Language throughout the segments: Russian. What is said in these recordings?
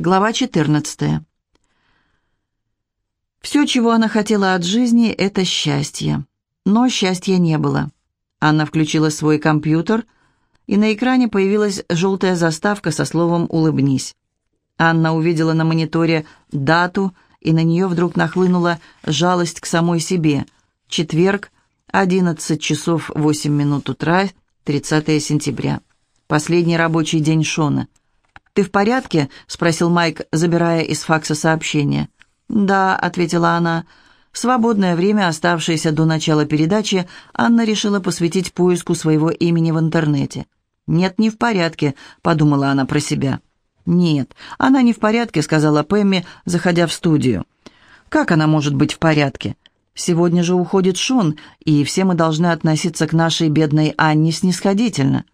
Глава 14. Все, чего она хотела от жизни, это счастье. Но счастья не было. Анна включила свой компьютер, и на экране появилась желтая заставка со словом «Улыбнись». Анна увидела на мониторе дату, и на нее вдруг нахлынула жалость к самой себе. Четверг, 11 часов 8 минут утра, 30 сентября. Последний рабочий день Шона. «Ты в порядке?» — спросил Майк, забирая из факса сообщение. «Да», — ответила она. Свободное время, оставшееся до начала передачи, Анна решила посвятить поиску своего имени в интернете. «Нет, не в порядке», — подумала она про себя. «Нет, она не в порядке», — сказала Пэмми, заходя в студию. «Как она может быть в порядке? Сегодня же уходит Шон, и все мы должны относиться к нашей бедной Анне снисходительно».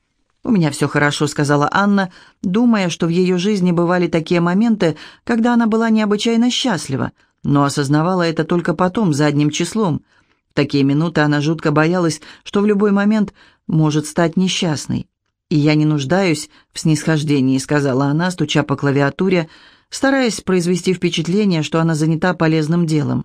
«У меня все хорошо», — сказала Анна, думая, что в ее жизни бывали такие моменты, когда она была необычайно счастлива, но осознавала это только потом, задним числом. В такие минуты она жутко боялась, что в любой момент может стать несчастной. «И я не нуждаюсь в снисхождении», — сказала она, стуча по клавиатуре, стараясь произвести впечатление, что она занята полезным делом.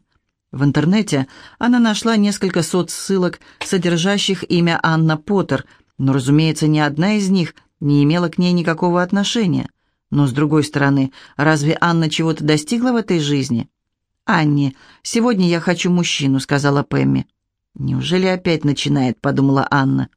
В интернете она нашла несколько сот ссылок, содержащих имя Анна Поттер — но, разумеется, ни одна из них не имела к ней никакого отношения. Но, с другой стороны, разве Анна чего-то достигла в этой жизни? «Анни, сегодня я хочу мужчину», — сказала Пэмми. «Неужели опять начинает?» — подумала Анна.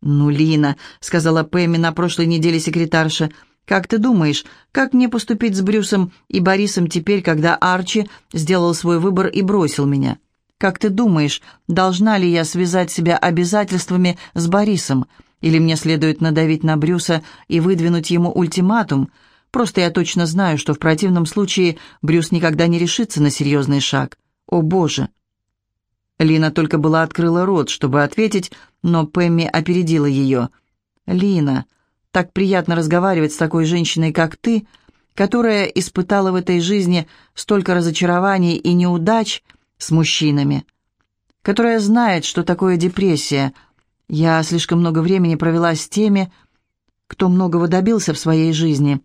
«Ну, Лина», — сказала Пэмми на прошлой неделе секретарша, — «как ты думаешь, как мне поступить с Брюсом и Борисом теперь, когда Арчи сделал свой выбор и бросил меня? Как ты думаешь, должна ли я связать себя обязательствами с Борисом? Или мне следует надавить на Брюса и выдвинуть ему ультиматум? Просто я точно знаю, что в противном случае Брюс никогда не решится на серьезный шаг. О, Боже!» Лина только была открыла рот, чтобы ответить, но Пэмми опередила ее. «Лина, так приятно разговаривать с такой женщиной, как ты, которая испытала в этой жизни столько разочарований и неудач с мужчинами, которая знает, что такое депрессия, я слишком много времени провела с теми, кто многого добился в своей жизни.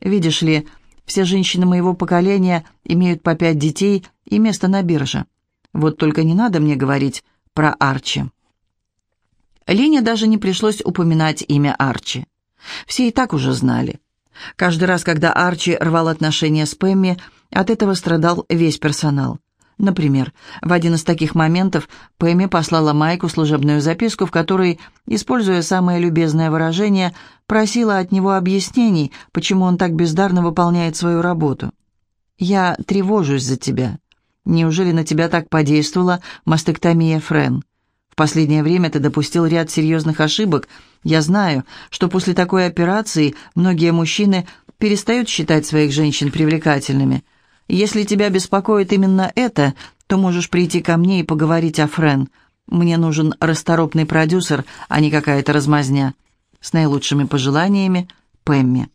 Видишь ли, все женщины моего поколения имеют по пять детей и место на бирже. Вот только не надо мне говорить про Арчи. Лине даже не пришлось упоминать имя Арчи. Все и так уже знали. Каждый раз, когда Арчи рвал отношения с Пэмми, от этого страдал весь персонал. Например, в один из таких моментов Пэмми послала Майку служебную записку, в которой, используя самое любезное выражение, просила от него объяснений, почему он так бездарно выполняет свою работу. «Я тревожусь за тебя. Неужели на тебя так подействовала мастектомия Френ? В последнее время ты допустил ряд серьезных ошибок. Я знаю, что после такой операции многие мужчины перестают считать своих женщин привлекательными». Если тебя беспокоит именно это, то можешь прийти ко мне и поговорить о Френ. Мне нужен расторопный продюсер, а не какая-то размазня. С наилучшими пожеланиями, Пэмми.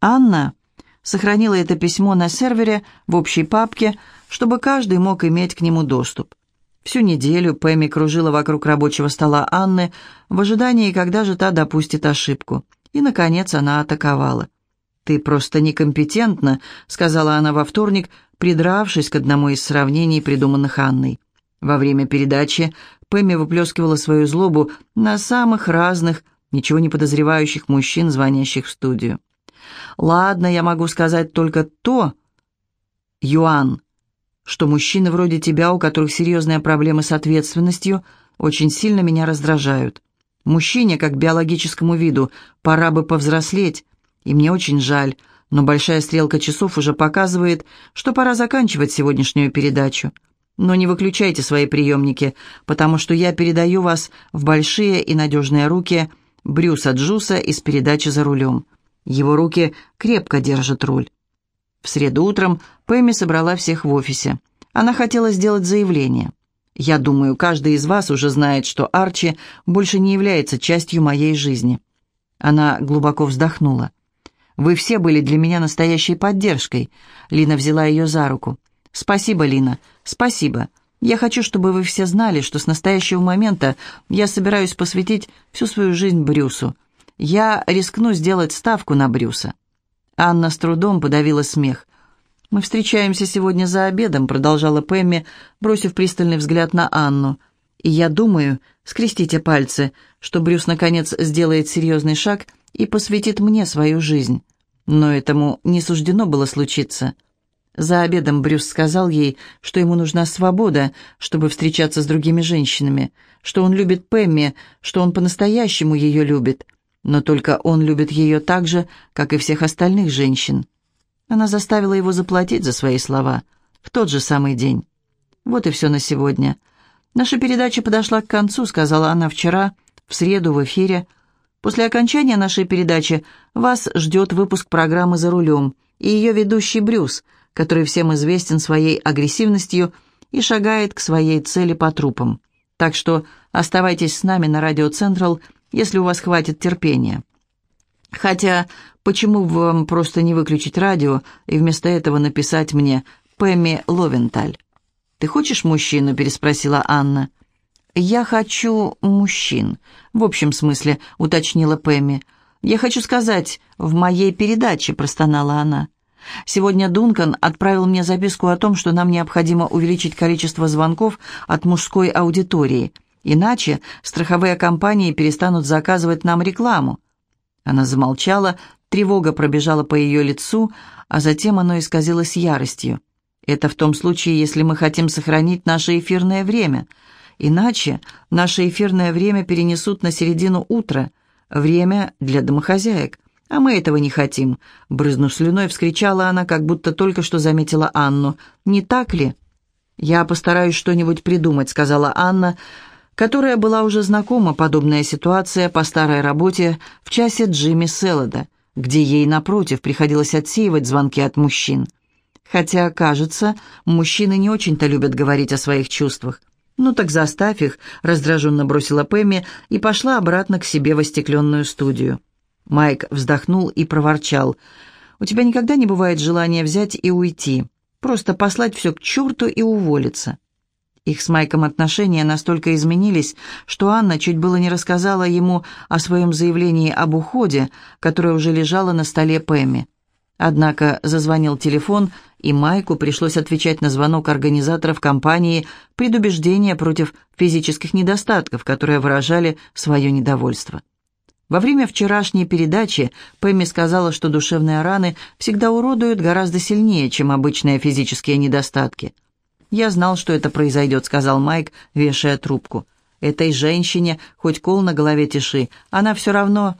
Анна сохранила это письмо на сервере в общей папке, чтобы каждый мог иметь к нему доступ. Всю неделю Пэмми кружила вокруг рабочего стола Анны в ожидании, когда же та допустит ошибку. И, наконец, она атаковала. «Ты просто некомпетентна», — сказала она во вторник, придравшись к одному из сравнений, придуманных Анной. Во время передачи Пэмми выплескивала свою злобу на самых разных, ничего не подозревающих мужчин, звонящих в студию. «Ладно, я могу сказать только то, Юан, что мужчины вроде тебя, у которых серьезные проблемы с ответственностью, очень сильно меня раздражают. Мужчине, как биологическому виду, пора бы повзрослеть, и мне очень жаль, но большая стрелка часов уже показывает, что пора заканчивать сегодняшнюю передачу. Но не выключайте свои приемники, потому что я передаю вас в большие и надежные руки Брюса Джуса из передачи «За рулем». Его руки крепко держат руль. В среду утром Пэмми собрала всех в офисе. Она хотела сделать заявление. «Я думаю, каждый из вас уже знает, что Арчи больше не является частью моей жизни». Она глубоко вздохнула. Вы все были для меня настоящей поддержкой». Лина взяла ее за руку. «Спасибо, Лина, спасибо. Я хочу, чтобы вы все знали, что с настоящего момента я собираюсь посвятить всю свою жизнь Брюсу. Я рискну сделать ставку на Брюса». Анна с трудом подавила смех. «Мы встречаемся сегодня за обедом», — продолжала Пэмми, бросив пристальный взгляд на Анну. «И я думаю, скрестите пальцы, что Брюс наконец сделает серьезный шаг и посвятит мне свою жизнь. Но этому не суждено было случиться». За обедом Брюс сказал ей, что ему нужна свобода, чтобы встречаться с другими женщинами, что он любит Пэмми, что он по-настоящему ее любит, но только он любит ее так же, как и всех остальных женщин. Она заставила его заплатить за свои слова в тот же самый день. Вот и все на сегодня. Наша передача подошла к концу, сказала она вчера, в среду в эфире. После окончания нашей передачи вас ждет выпуск программы «За рулем» и ее ведущий Брюс, который всем известен своей агрессивностью и шагает к своей цели по трупам. Так что оставайтесь с нами на Радио Централ – если у вас хватит терпения. Хотя, почему бы вам просто не выключить радио и вместо этого написать мне «Пэмми Ловенталь»? «Ты хочешь мужчину?» – переспросила Анна. «Я хочу мужчин», – в общем смысле уточнила Пэмми. «Я хочу сказать, в моей передаче», – простонала она. «Сегодня Дункан отправил мне записку о том, что нам необходимо увеличить количество звонков от мужской аудитории – Иначе страховые компании перестанут заказывать нам рекламу. Она замолчала, тревога пробежала по ее лицу, а затем оно исказилось яростью. Это в том случае, если мы хотим сохранить наше эфирное время. Иначе наше эфирное время перенесут на середину утра, время для домохозяек. А мы этого не хотим. Брызнув слюной, вскричала она, как будто только что заметила Анну. «Не так ли?» «Я постараюсь что-нибудь придумать», — сказала Анна, — которая была уже знакома подобная ситуация по старой работе в часе Джимми Селлода, где ей, напротив, приходилось отсеивать звонки от мужчин. Хотя, кажется, мужчины не очень-то любят говорить о своих чувствах. «Ну так заставь их», — раздраженно бросила Пэмми и пошла обратно к себе в остекленную студию. Майк вздохнул и проворчал. «У тебя никогда не бывает желания взять и уйти, просто послать все к черту и уволиться». Их с Майком отношения настолько изменились, что Анна чуть было не рассказала ему о своем заявлении об уходе, которое уже лежало на столе Пэмми. Однако зазвонил телефон, и Майку пришлось отвечать на звонок организаторов компании предубеждения против физических недостатков, которые выражали свое недовольство. Во время вчерашней передачи Пэмми сказала, что душевные раны всегда уродуют гораздо сильнее, чем обычные физические недостатки – «Я знал, что это произойдет», — сказал Майк, вешая трубку. «Этой женщине хоть кол на голове тиши, она все равно...»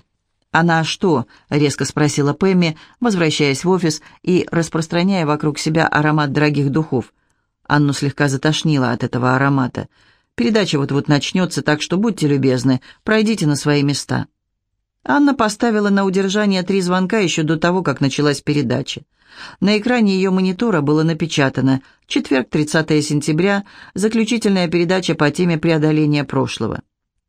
«Она что?» — резко спросила Пэмми, возвращаясь в офис и распространяя вокруг себя аромат дорогих духов. Анну слегка затошнило от этого аромата. «Передача вот-вот начнется, так что будьте любезны, пройдите на свои места». Анна поставила на удержание три звонка еще до того, как началась передача. На экране ее монитора было напечатано «Четверг, 30 сентября, заключительная передача по теме преодоления прошлого».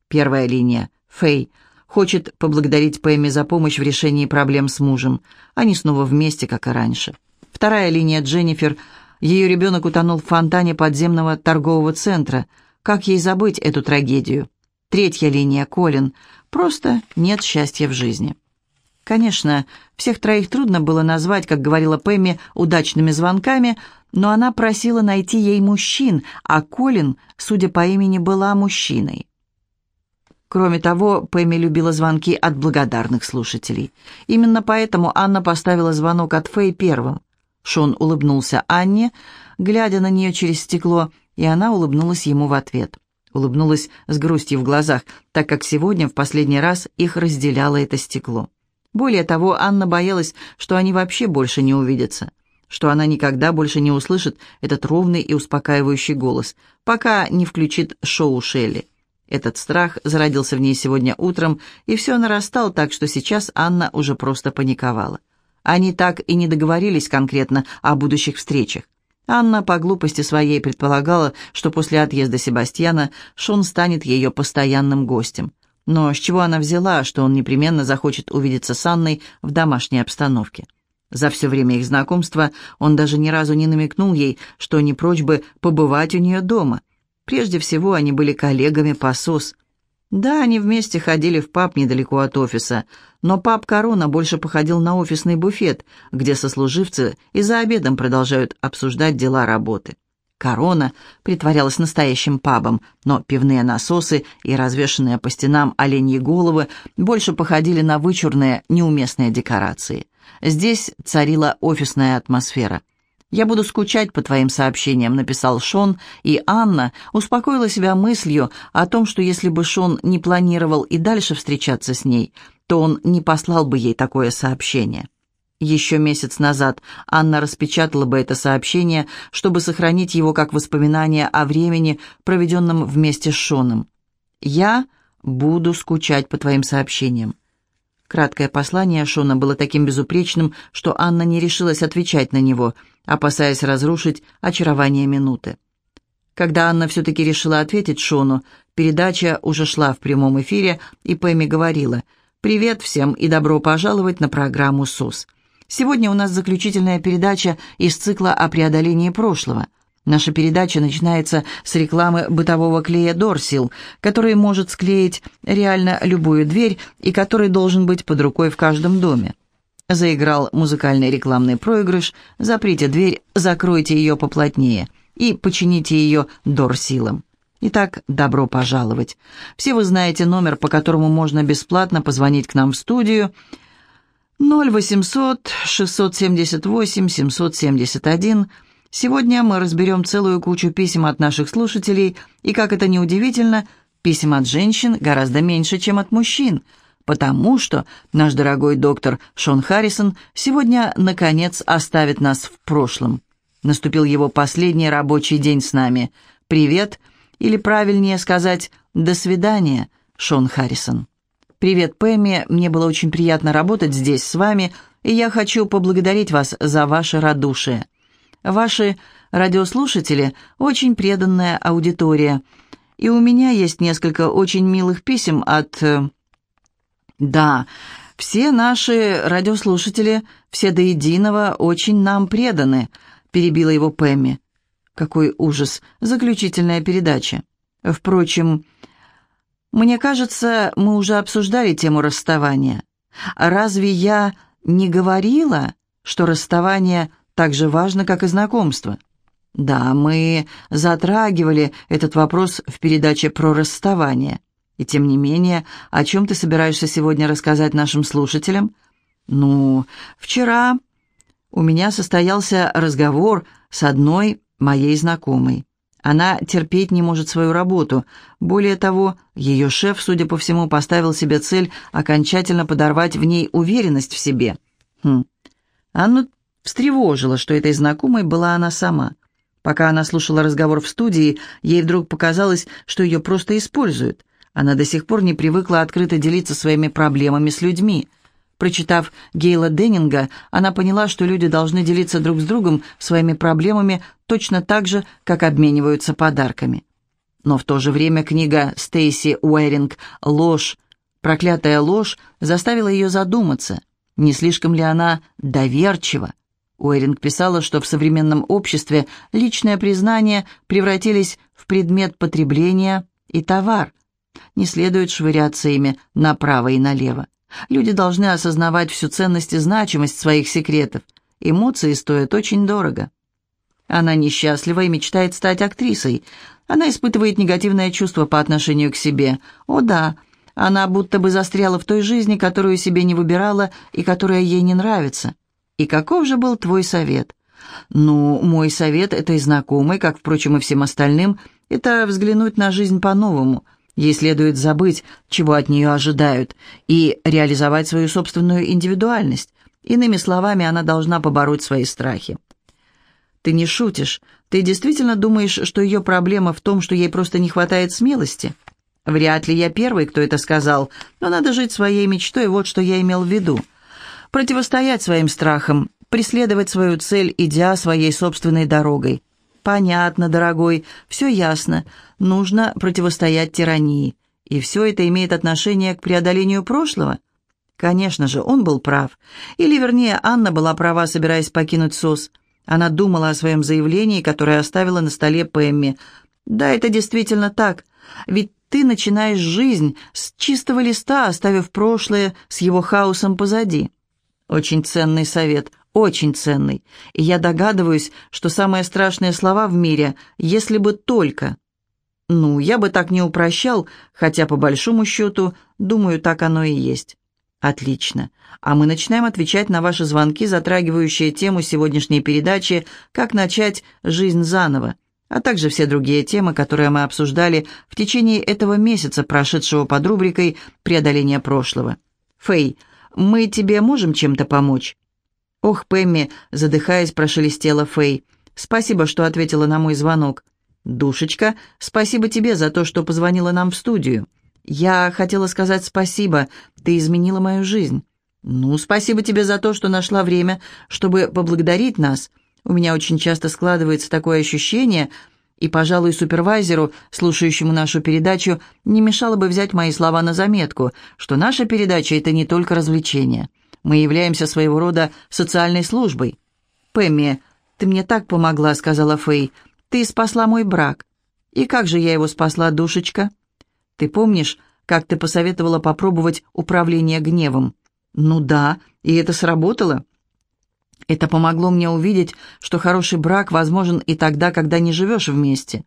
Первая линия. Фэй. Хочет поблагодарить Пэмми за помощь в решении проблем с мужем. Они снова вместе, как и раньше. Вторая линия. Дженнифер. Ее ребенок утонул в фонтане подземного торгового центра. Как ей забыть эту трагедию? Третья линия. Колин. Просто нет счастья в жизни. Конечно, всех троих трудно было назвать, как говорила Пэмми, удачными звонками, но она просила найти ей мужчин, а Колин, судя по имени, была мужчиной. Кроме того, Пэмми любила звонки от благодарных слушателей. Именно поэтому Анна поставила звонок от Фэй первым. Шон улыбнулся Анне, глядя на нее через стекло, и она улыбнулась ему в ответ. Улыбнулась с грустью в глазах, так как сегодня в последний раз их разделяло это стекло. Более того, Анна боялась, что они вообще больше не увидятся, что она никогда больше не услышит этот ровный и успокаивающий голос, пока не включит шоу Шелли. Этот страх зародился в ней сегодня утром, и все нарастал так, что сейчас Анна уже просто паниковала. Они так и не договорились конкретно о будущих встречах. Анна по глупости своей предполагала, что после отъезда Себастьяна Шон станет ее постоянным гостем. Но с чего она взяла, что он непременно захочет увидеться с Анной в домашней обстановке? За все время их знакомства он даже ни разу не намекнул ей, что не прочь бы побывать у нее дома. Прежде всего, они были коллегами по СОС. Да, они вместе ходили в паб недалеко от офиса, но паб «Корона» больше походил на офисный буфет, где сослуживцы и за обедом продолжают обсуждать дела работы. «Корона» притворялась настоящим пабом, но пивные насосы и развешанные по стенам оленьи головы больше походили на вычурные, неуместные декорации. Здесь царила офисная атмосфера – «Я буду скучать по твоим сообщениям», — написал Шон, и Анна успокоила себя мыслью о том, что если бы Шон не планировал и дальше встречаться с ней, то он не послал бы ей такое сообщение. Еще месяц назад Анна распечатала бы это сообщение, чтобы сохранить его как воспоминание о времени, проведенном вместе с Шоном. «Я буду скучать по твоим сообщениям». Краткое послание Шона было таким безупречным, что Анна не решилась отвечать на него, опасаясь разрушить очарование минуты. Когда Анна все-таки решила ответить Шону, передача уже шла в прямом эфире, и Пэмми говорила «Привет всем и добро пожаловать на программу СОС». Сегодня у нас заключительная передача из цикла о преодолении прошлого. Наша передача начинается с рекламы бытового клея Дорсил, который может склеить реально любую дверь и который должен быть под рукой в каждом доме. Заиграл музыкальный рекламный проигрыш «Заприте дверь, закройте ее поплотнее» и почините ее Дорсилом. Итак, добро пожаловать. Все вы знаете номер, по которому можно бесплатно позвонить к нам в студию 0800 678 771 Сегодня мы разберем целую кучу писем от наших слушателей, и, как это ни удивительно, писем от женщин гораздо меньше, чем от мужчин, потому что наш дорогой доктор Шон Харрисон сегодня, наконец, оставит нас в прошлом. Наступил его последний рабочий день с нами. Привет, или правильнее сказать «до свидания», Шон Харрисон. Привет, Пэмми, мне было очень приятно работать здесь с вами, и я хочу поблагодарить вас за ваше радушие. Ваши радиослушатели – очень преданная аудитория. И у меня есть несколько очень милых писем от... Да, все наши радиослушатели, все до единого, очень нам преданы, перебила его Пэмми. Какой ужас, заключительная передача. Впрочем, мне кажется, мы уже обсуждали тему расставания. Разве я не говорила, что расставание так же важно, как и знакомство. Да, мы затрагивали этот вопрос в передаче про расставание. И тем не менее, о чем ты собираешься сегодня рассказать нашим слушателям? Ну, вчера у меня состоялся разговор с одной моей знакомой. Она терпеть не может свою работу. Более того, ее шеф, судя по всему, поставил себе цель окончательно подорвать в ней уверенность в себе. Хм. А ну встревожило, что этой знакомой была она сама. Пока она слушала разговор в студии, ей вдруг показалось, что ее просто используют. Она до сих пор не привыкла открыто делиться своими проблемами с людьми. Прочитав Гейла Деннинга, она поняла, что люди должны делиться друг с другом своими проблемами точно так же, как обмениваются подарками. Но в то же время книга Стейси Уэринг «Ложь», проклятая ложь, заставила ее задуматься, не слишком ли она доверчива. Уэринг писала, что в современном обществе личное признание превратились в предмет потребления и товар. Не следует швыряться ими направо и налево. Люди должны осознавать всю ценность и значимость своих секретов. Эмоции стоят очень дорого. Она несчастлива и мечтает стать актрисой. Она испытывает негативное чувство по отношению к себе. О да, она будто бы застряла в той жизни, которую себе не выбирала и которая ей не нравится. «И каков же был твой совет?» «Ну, мой совет этой знакомой, как, впрочем, и всем остальным, это взглянуть на жизнь по-новому. Ей следует забыть, чего от нее ожидают, и реализовать свою собственную индивидуальность. Иными словами, она должна побороть свои страхи». «Ты не шутишь. Ты действительно думаешь, что ее проблема в том, что ей просто не хватает смелости?» «Вряд ли я первый, кто это сказал, но надо жить своей мечтой, вот что я имел в виду» противостоять своим страхам, преследовать свою цель, идя своей собственной дорогой. Понятно, дорогой, все ясно. Нужно противостоять тирании. И все это имеет отношение к преодолению прошлого? Конечно же, он был прав. Или, вернее, Анна была права, собираясь покинуть СОС. Она думала о своем заявлении, которое оставила на столе Пэмми. Да, это действительно так. Ведь ты начинаешь жизнь с чистого листа, оставив прошлое с его хаосом позади. Очень ценный совет, очень ценный. И я догадываюсь, что самые страшные слова в мире «если бы только». Ну, я бы так не упрощал, хотя по большому счету, думаю, так оно и есть. Отлично. А мы начинаем отвечать на ваши звонки, затрагивающие тему сегодняшней передачи «Как начать жизнь заново», а также все другие темы, которые мы обсуждали в течение этого месяца, прошедшего под рубрикой «Преодоление прошлого». Фэй, мы тебе можем чем-то помочь? Ох, Пэмми, задыхаясь, прошелестела Фэй. Спасибо, что ответила на мой звонок. Душечка, спасибо тебе за то, что позвонила нам в студию. Я хотела сказать спасибо, ты изменила мою жизнь. Ну, спасибо тебе за то, что нашла время, чтобы поблагодарить нас. У меня очень часто складывается такое ощущение, и, пожалуй, супервайзеру, слушающему нашу передачу, не мешало бы взять мои слова на заметку, что наша передача — это не только развлечение. Мы являемся своего рода социальной службой. «Пэмми, ты мне так помогла», — сказала Фэй. «Ты спасла мой брак». «И как же я его спасла, душечка?» «Ты помнишь, как ты посоветовала попробовать управление гневом?» «Ну да, и это сработало». Это помогло мне увидеть, что хороший брак возможен и тогда, когда не живешь вместе.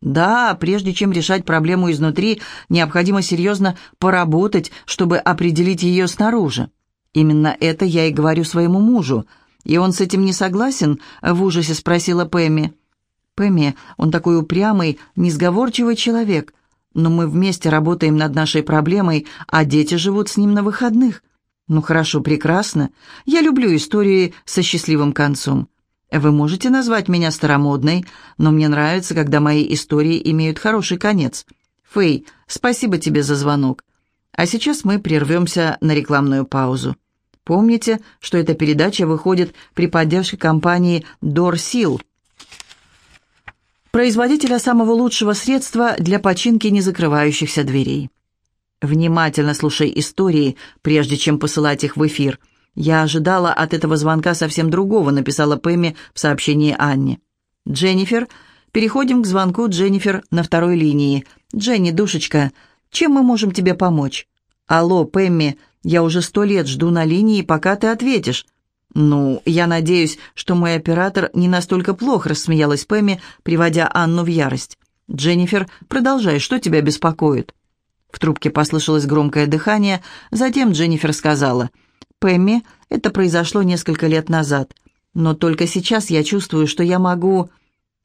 Да, прежде чем решать проблему изнутри, необходимо серьезно поработать, чтобы определить ее снаружи. Именно это я и говорю своему мужу. И он с этим не согласен? В ужасе спросила Пэмми. Пэмми, он такой упрямый, несговорчивый человек. Но мы вместе работаем над нашей проблемой, а дети живут с ним на выходных. «Ну хорошо, прекрасно. Я люблю истории со счастливым концом. Вы можете назвать меня старомодной, но мне нравится, когда мои истории имеют хороший конец. Фэй, спасибо тебе за звонок. А сейчас мы прервемся на рекламную паузу. Помните, что эта передача выходит при поддержке компании Дорсил, производителя самого лучшего средства для починки незакрывающихся дверей. Внимательно слушай истории, прежде чем посылать их в эфир. Я ожидала от этого звонка совсем другого, написала Пэмми в сообщении Анне. Дженнифер, переходим к звонку Дженнифер на второй линии. Дженни, душечка, чем мы можем тебе помочь? Алло, Пэмми, я уже сто лет жду на линии, пока ты ответишь. «Ну, я надеюсь, что мой оператор не настолько плох», — рассмеялась Пэмми, приводя Анну в ярость. «Дженнифер, продолжай, что тебя беспокоит?» В трубке послышалось громкое дыхание, затем Дженнифер сказала, «Пэмми, это произошло несколько лет назад, но только сейчас я чувствую, что я могу...»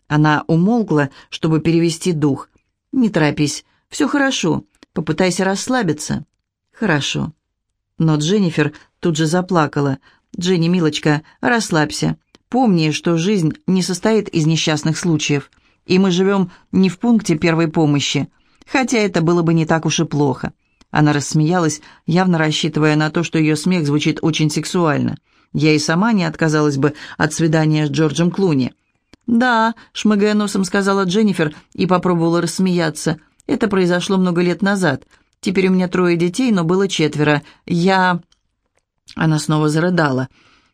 Она умолкла, чтобы перевести дух. «Не торопись, все хорошо, попытайся расслабиться». «Хорошо». Но Дженнифер тут же заплакала. «Дженни, милочка, расслабься. Помни, что жизнь не состоит из несчастных случаев, и мы живем не в пункте первой помощи хотя это было бы не так уж и плохо. Она рассмеялась, явно рассчитывая на то, что ее смех звучит очень сексуально. Я и сама не отказалась бы от свидания с Джорджем Клуни. «Да», — шмыгая носом сказала Дженнифер и попробовала рассмеяться. «Это произошло много лет назад. Теперь у меня трое детей, но было четверо. Я...» Она снова зарыдала.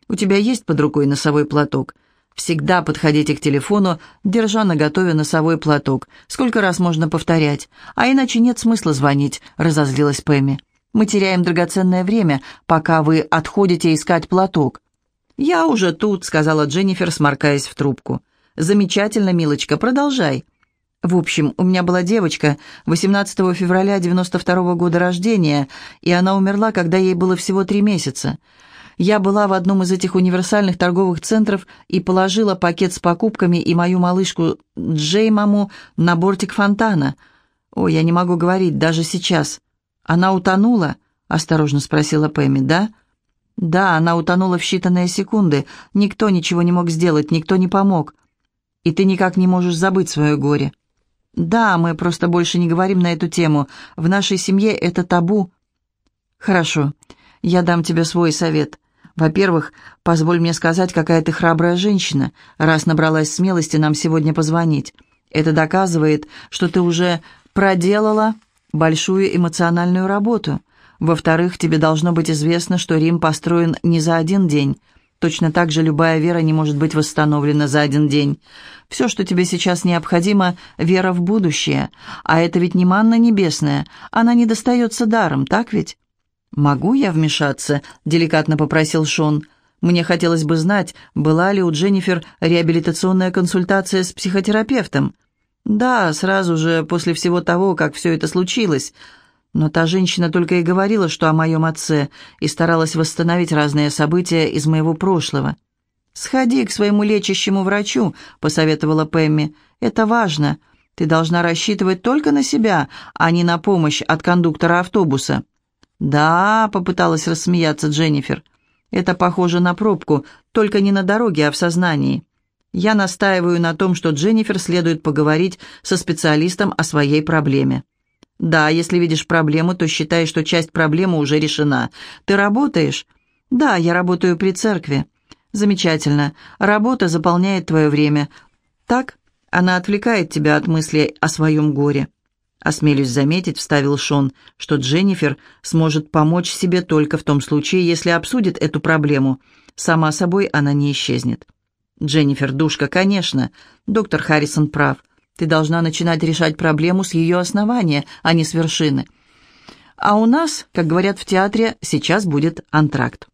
«У тебя есть под рукой носовой платок?» Всегда подходите к телефону, держа наготове носовой платок. Сколько раз можно повторять? А иначе нет смысла звонить», — разозлилась Пэмми. «Мы теряем драгоценное время, пока вы отходите искать платок». «Я уже тут», — сказала Дженнифер, сморкаясь в трубку. «Замечательно, милочка, продолжай». В общем, у меня была девочка 18 февраля 92 -го года рождения, и она умерла, когда ей было всего три месяца. Я была в одном из этих универсальных торговых центров и положила пакет с покупками и мою малышку Джеймаму на бортик фонтана. О, я не могу говорить даже сейчас. Она утонула? Осторожно спросила Пэмми. Да? Да, она утонула в считанные секунды. Никто ничего не мог сделать, никто не помог. И ты никак не можешь забыть свое горе. Да, мы просто больше не говорим на эту тему. В нашей семье это табу. Хорошо, я дам тебе свой совет. Во-первых, позволь мне сказать, какая ты храбрая женщина, раз набралась смелости нам сегодня позвонить. Это доказывает, что ты уже проделала большую эмоциональную работу. Во-вторых, тебе должно быть известно, что Рим построен не за один день. Точно так же любая вера не может быть восстановлена за один день. Все, что тебе сейчас необходимо, вера в будущее. А это ведь не манна небесная, она не достается даром, так ведь? «Могу я вмешаться?» – деликатно попросил Шон. «Мне хотелось бы знать, была ли у Дженнифер реабилитационная консультация с психотерапевтом?» «Да, сразу же после всего того, как все это случилось. Но та женщина только и говорила, что о моем отце, и старалась восстановить разные события из моего прошлого. «Сходи к своему лечащему врачу», — посоветовала Пэмми. «Это важно. Ты должна рассчитывать только на себя, а не на помощь от кондуктора автобуса». «Да», — попыталась рассмеяться Дженнифер. «Это похоже на пробку, только не на дороге, а в сознании». Я настаиваю на том, что Дженнифер следует поговорить со специалистом о своей проблеме. Да, если видишь проблему, то считай, что часть проблемы уже решена. Ты работаешь? Да, я работаю при церкви. Замечательно. Работа заполняет твое время. Так, она отвлекает тебя от мыслей о своем горе. Осмелюсь заметить, вставил Шон, что Дженнифер сможет помочь себе только в том случае, если обсудит эту проблему. Сама собой она не исчезнет. Дженнифер, душка, конечно. Доктор Харрисон прав. Ты должна начинать решать проблему с ее основания, а не с вершины. А у нас, как говорят в театре, сейчас будет антракт.